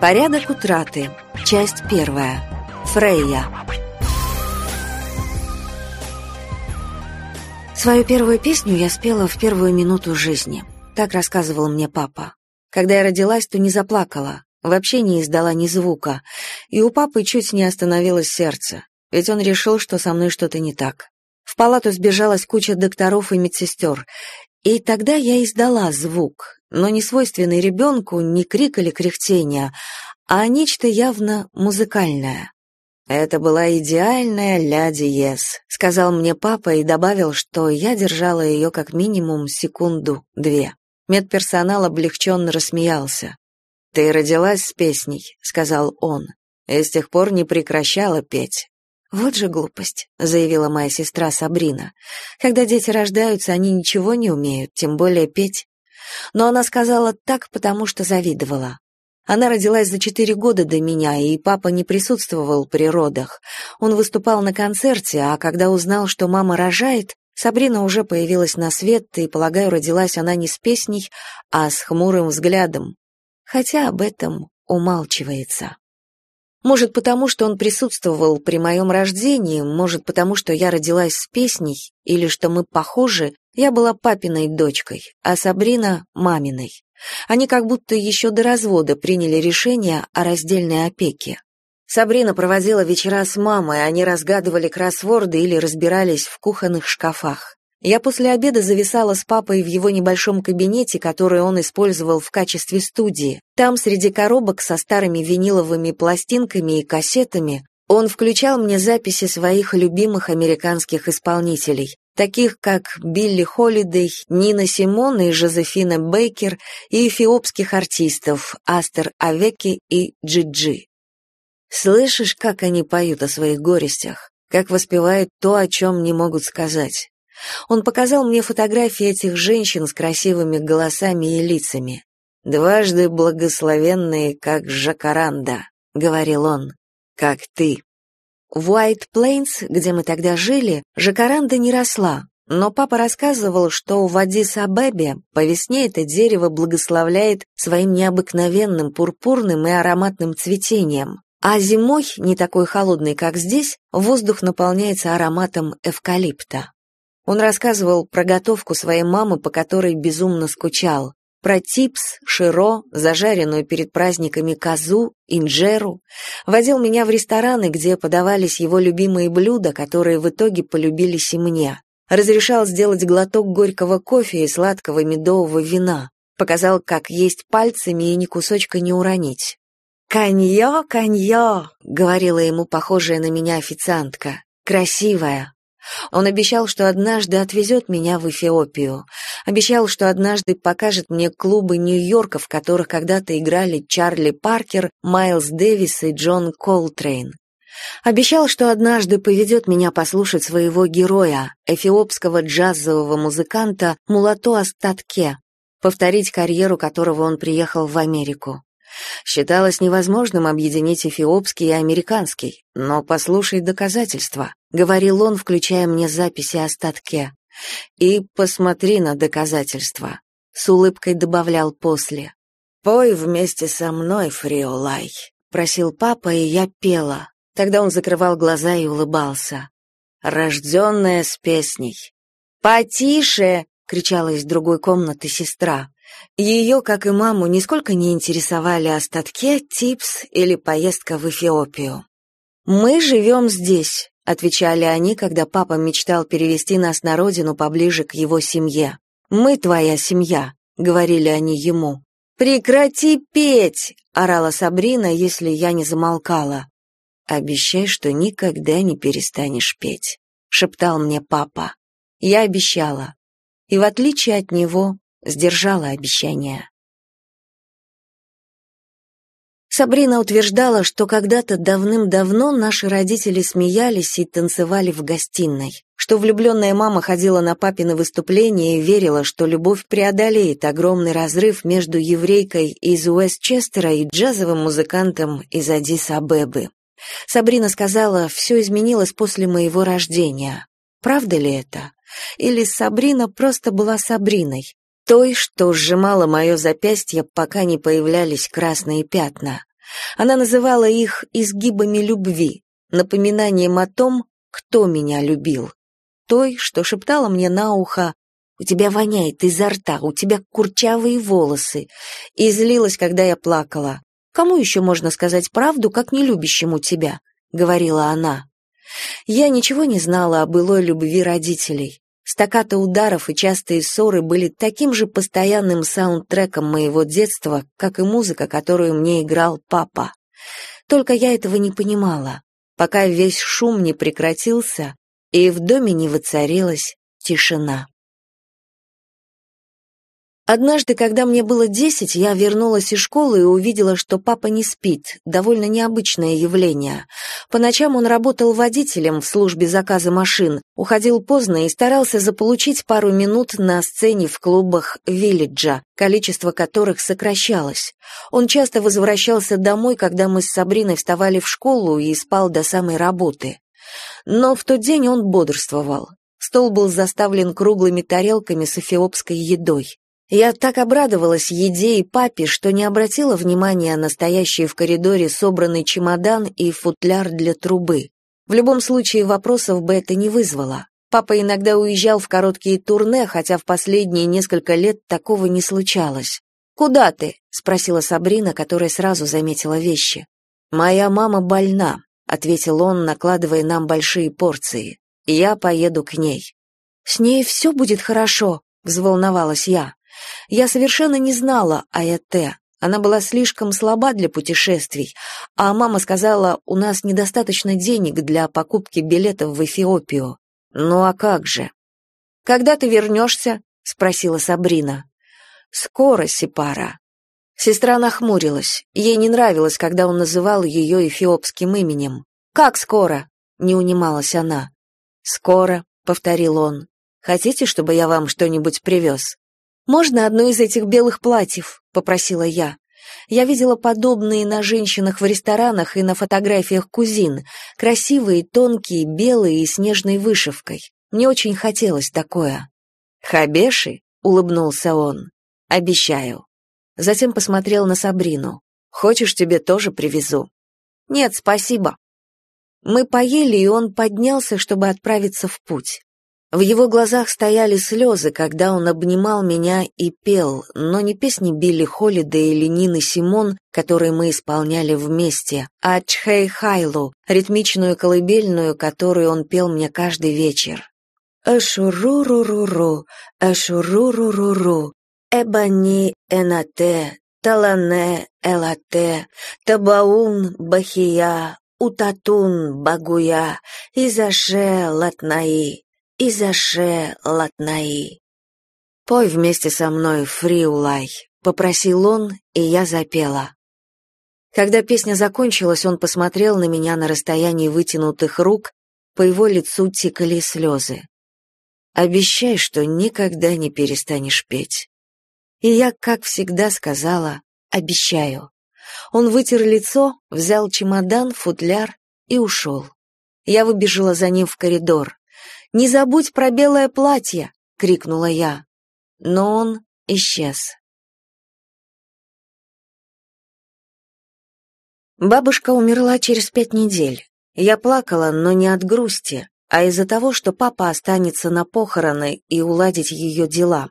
Порядок утраты. Часть первая. Фрейя. Свою первую песню я спела в первую минуту жизни. Так рассказывал мне папа. Когда я родилась, то не заплакала, вообще не издала ни звука, и у папы чуть не остановилось сердце, ведь он решил, что со мной что-то не так. В палату сбежалась куча докторов и медсестер, и тогда я издала звук, но не свойственный ребенку, не крик или кряхтение, а нечто явно музыкальное. «Это была идеальная ля диез», — сказал мне папа и добавил, что я держала ее как минимум секунду-две. Медперсонал облегченно рассмеялся. «Ты родилась с песней», — сказал он, — «и с тех пор не прекращала петь». «Вот же глупость», — заявила моя сестра Сабрина. «Когда дети рождаются, они ничего не умеют, тем более петь но она сказала так, потому что завидовала. Она родилась за четыре года до меня, и папа не присутствовал при родах. Он выступал на концерте, а когда узнал, что мама рожает, Сабрина уже появилась на свет, и, полагаю, родилась она не с песней, а с хмурым взглядом. Хотя об этом умалчивается. Может, потому что он присутствовал при моем рождении, может, потому что я родилась с песней, или что мы похожи, я была папиной дочкой, а Сабрина — маминой. Они как будто еще до развода приняли решение о раздельной опеке. Сабрина проводила вечера с мамой, они разгадывали кроссворды или разбирались в кухонных шкафах. Я после обеда зависала с папой в его небольшом кабинете, который он использовал в качестве студии. Там, среди коробок со старыми виниловыми пластинками и кассетами, он включал мне записи своих любимых американских исполнителей, таких как Билли Холидей, Нина Симон и Жозефина Бейкер, и эфиопских артистов Астер Авеки и Джиджи. Слышишь, как они поют о своих горестях, как воспевают то, о чем не могут сказать. Он показал мне фотографии этих женщин с красивыми голосами и лицами. «Дважды благословенные, как Жакаранда», — говорил он, — «как ты». В Уайт Плейнс, где мы тогда жили, жакаранда не росла, но папа рассказывал, что в Адис-Абебе по весне это дерево благословляет своим необыкновенным пурпурным и ароматным цветением, а зимой, не такой холодный, как здесь, воздух наполняется ароматом эвкалипта. Он рассказывал про готовку своей мамы, по которой безумно скучал про типс, широ, зажаренную перед праздниками козу, инжеру, водил меня в рестораны, где подавались его любимые блюда, которые в итоге полюбились и мне. Разрешал сделать глоток горького кофе и сладкого медового вина. Показал, как есть пальцами и ни кусочка не уронить. «Каньё, каньё», — говорила ему похожая на меня официантка. «Красивая, он обещал, что однажды отвезет меня в Эфиопию. Обещал, что однажды покажет мне клубы Нью-Йорка, в которых когда-то играли Чарли Паркер, Майлз Дэвис и Джон Колтрейн. Обещал, что однажды поведет меня послушать своего героя, эфиопского джазового музыканта Мулато Астатке, повторить карьеру которого он приехал в Америку. Считалось невозможным объединить эфиопский и американский, но послушай доказательства, говорил он, включая мне записи о статке. И посмотри на доказательства, с улыбкой добавлял после. Пой вместе со мной, Фриолай, просил папа, и я пела. Тогда он закрывал глаза и улыбался. Рожденная с песней. «Потише!» — кричала из другой комнаты сестра. Ее, как и маму, нисколько не интересовали остатки, типс или поездка в Эфиопию. «Мы живем здесь», — отвечали они, когда папа мечтал перевести нас на родину поближе к его семье. «Мы твоя семья», — говорили они ему. «Прекрати петь!» — орала Сабрина, если я не замолкала. «Обещай, что никогда не перестанешь петь», — шептал мне папа. Я обещала. И в отличие от него, сдержала обещание. Сабрина утверждала, что когда-то давным-давно наши родители смеялись и танцевали в гостиной, что влюбленная мама ходила на папины выступления и верила, что любовь преодолеет огромный разрыв между еврейкой из Уэстчестера и джазовым музыкантом из Адис-Абебы. Сабрина сказала, все изменилось после моего рождения. Правда ли это? Или Сабрина просто была Сабриной, той, что сжимала мое запястье, пока не появлялись красные пятна. Она называла их изгибами любви, напоминанием о том, кто меня любил. Той, что шептала мне на ухо «У тебя воняет изо рта, у тебя курчавые волосы», и злилась, когда я плакала. «Кому еще можно сказать правду, как нелюбящему тебя?» — говорила она. Я ничего не знала о былой любви родителей. Стаката ударов и частые ссоры были таким же постоянным саундтреком моего детства, как и музыка, которую мне играл папа. Только я этого не понимала, пока весь шум не прекратился и в доме не воцарилась тишина. Однажды, когда мне было десять, я вернулась из школы и увидела, что папа не спит, довольно необычное явление. По ночам он работал водителем в службе заказа машин, уходил поздно и старался заполучить пару минут на сцене в клубах «Виллиджа», количество которых сокращалось. Он часто возвращался домой, когда мы с Сабриной вставали в школу и спал до самой работы. Но в тот день он бодрствовал. Стол был заставлен круглыми тарелками с эфиопской едой. Я так обрадовалась еде и папе, что не обратила внимания на стоящий в коридоре собранный чемодан и футляр для трубы. В любом случае вопросов бы это не вызвало. Папа иногда уезжал в короткие турне, хотя в последние несколько лет такого не случалось. «Куда ты?» — спросила Сабрина, которая сразу заметила вещи. «Моя мама больна», — ответил он, накладывая нам большие порции. «Я поеду к ней». «С ней все будет хорошо», — взволновалась я. Я совершенно не знала о ЭТ. Она была слишком слаба для путешествий, а мама сказала, у нас недостаточно денег для покупки билетов в Эфиопию. Ну а как же? Когда ты вернешься?» — спросила Сабрина. «Скоро, Сипара». Сестра нахмурилась. Ей не нравилось, когда он называл ее эфиопским именем. «Как скоро?» — не унималась она. «Скоро», — повторил он. «Хотите, чтобы я вам что-нибудь привез?» «Можно одно из этих белых платьев?» — попросила я. Я видела подобные на женщинах в ресторанах и на фотографиях кузин, красивые, тонкие, белые и с нежной вышивкой. Мне очень хотелось такое. «Хабеши?» — улыбнулся он. «Обещаю». Затем посмотрел на Сабрину. «Хочешь, тебе тоже привезу?» «Нет, спасибо». Мы поели, и он поднялся, чтобы отправиться в путь. В его глазах стояли слезы, когда он обнимал меня и пел, но не песни Билли Холлида или Нины Симон, которые мы исполняли вместе, а Чхэй Хайлу, ритмичную колыбельную, которую он пел мне каждый вечер. Эшуруруруру, эшуруруруру, эбани энате, талане элате, табаун бахия, утатун багуя, изаше латнаи. Изаше Латнаи. «Пой вместе со мной, Фриулай», — попросил он, и я запела. Когда песня закончилась, он посмотрел на меня на расстоянии вытянутых рук, по его лицу тикали слезы. «Обещай, что никогда не перестанешь петь». И я, как всегда, сказала «обещаю». Он вытер лицо, взял чемодан, футляр и ушел. Я выбежала за ним в коридор. «Не забудь про белое платье!» — крикнула я. Но он исчез. Бабушка умерла через пять недель. Я плакала, но не от грусти, а из-за того, что папа останется на похороны и уладить ее дела.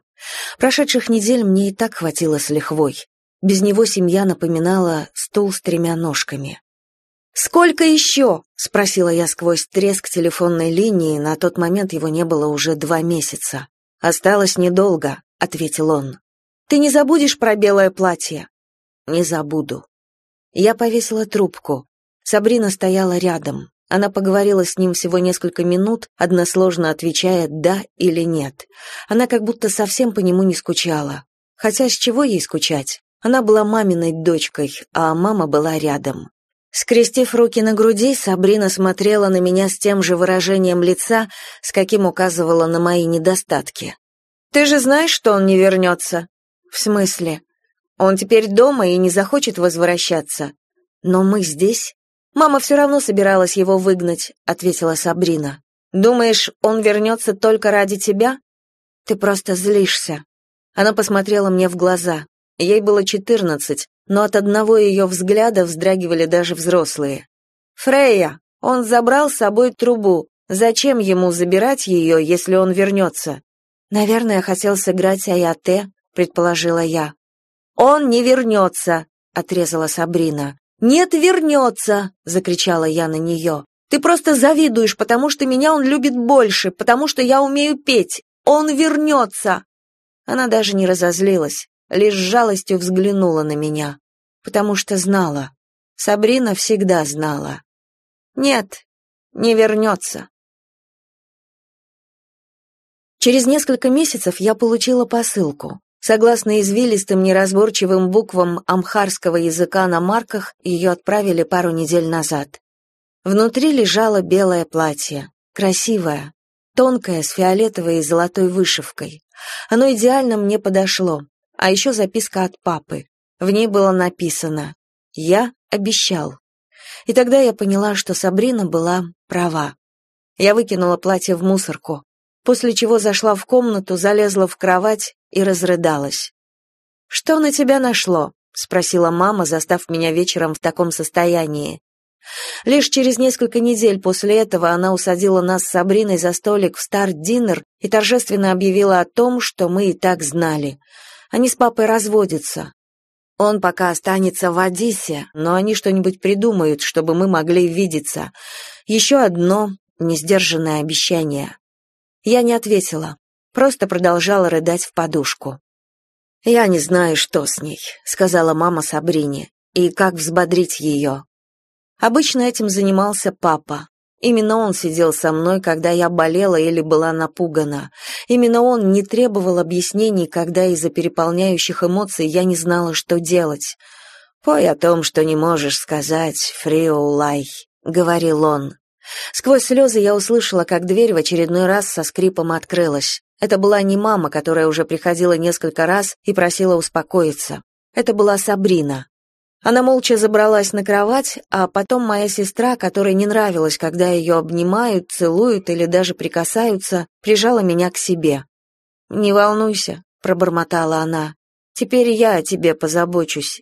Прошедших недель мне и так хватило с лихвой. Без него семья напоминала стул с тремя ножками. «Сколько еще?» — спросила я сквозь треск телефонной линии, на тот момент его не было уже два месяца. «Осталось недолго», — ответил он. «Ты не забудешь про белое платье?» «Не забуду». Я повесила трубку. Сабрина стояла рядом. Она поговорила с ним всего несколько минут, односложно отвечая «да» или «нет». Она как будто совсем по нему не скучала. Хотя с чего ей скучать? Она была маминой дочкой, а мама была рядом. Скрестив руки на груди, Сабрина смотрела на меня с тем же выражением лица, с каким указывала на мои недостатки. «Ты же знаешь, что он не вернется?» «В смысле? Он теперь дома и не захочет возвращаться. Но мы здесь?» «Мама все равно собиралась его выгнать», — ответила Сабрина. Думаешь, он вернется только ради тебя? Ты просто злишься. Она посмотрела мне в глаза. Ей было четырнадцать, но от одного ее взгляда вздрагивали даже взрослые. «Фрейя, он забрал с собой трубу. Зачем ему забирать ее, если он вернется?» «Наверное, хотел сыграть Аяте», — предположила я. «Он не вернется», — отрезала Сабрина. «Нет, вернется!» — закричала я на нее. «Ты просто завидуешь, потому что меня он любит больше, потому что я умею петь. Он вернется!» Она даже не разозлилась, лишь жалостью взглянула на меня, потому что знала. Сабрина всегда знала. «Нет, не вернется». Через несколько месяцев я получила посылку. Согласно извилистым неразборчивым буквам амхарского языка на марках, ее отправили пару недель назад. Внутри лежало белое платье, красивое, тонкое, с фиолетовой и золотой вышивкой. Оно идеально мне подошло. А еще записка от папы. В ней было написано «Я обещал». И тогда я поняла, что Сабрина была права. Я выкинула платье в мусорку, после чего зашла в комнату, залезла в кровать и разрыдалась. «Что на тебя нашло?» — спросила мама, застав меня вечером в таком состоянии. Лишь через несколько недель после этого она усадила нас с Сабриной за столик в старт-диннер и торжественно объявила о том, что мы и так знали. Они с папой разводятся. Он пока останется в Одессе, но они что-нибудь придумают, чтобы мы могли видеться. Еще одно несдержанное обещание. Я не ответила, просто продолжала рыдать в подушку. «Я не знаю, что с ней», — сказала мама Сабрине, «и как взбодрить ее». Обычно этим занимался папа. Именно он сидел со мной, когда я болела или была напугана. Именно он не требовал объяснений, когда из-за переполняющих эмоций я не знала, что делать. «Пой о том, что не можешь сказать, Фриоулай», — говорил он. Сквозь слезы я услышала, как дверь в очередной раз со скрипом открылась. Это была не мама, которая уже приходила несколько раз и просила успокоиться. Это была Сабрина. Она молча забралась на кровать, а потом моя сестра, которой не нравилось, когда ее обнимают, целуют или даже прикасаются, прижала меня к себе. «Не волнуйся», — пробормотала она, — «теперь я о тебе позабочусь».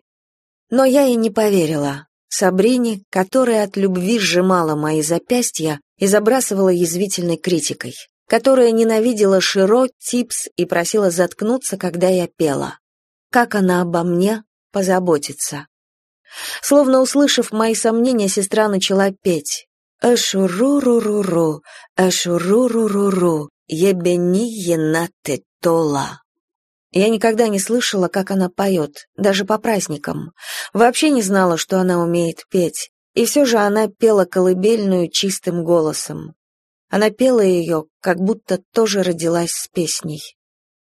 Но я ей не поверила. Сабрине, которая от любви сжимала мои запястья и забрасывала язвительной критикой, которая ненавидела Широ, Типс и просила заткнуться, когда я пела. Как она обо мне позаботится? Словно услышав мои сомнения, сестра начала петь. «Эшуру-ру-ру-ру, эшуру-ру-ру-ру, ебени енате тола». Я никогда не слышала, как она поет, даже по праздникам. Вообще не знала, что она умеет петь. И все же она пела колыбельную чистым голосом. Она пела ее, как будто тоже родилась с песней.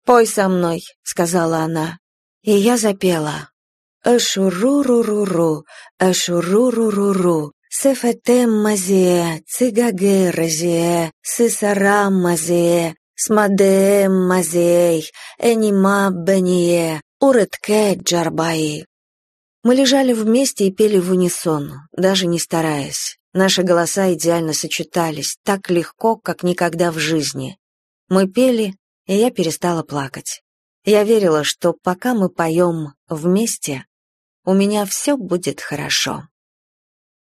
«Пой со мной», — сказала она. И я запела. Ашуруруруру, ашуруруруру, сефетем мазее, цигаге разие, сесара мазее, смадеем мазей, энима бение, уретке джарбаи. Мы лежали вместе и пели в унисон, даже не стараясь. Наши голоса идеально сочетались, так легко, как никогда в жизни. Мы пели, и я перестала плакать. Я верила, что пока мы поем вместе, у меня все будет хорошо.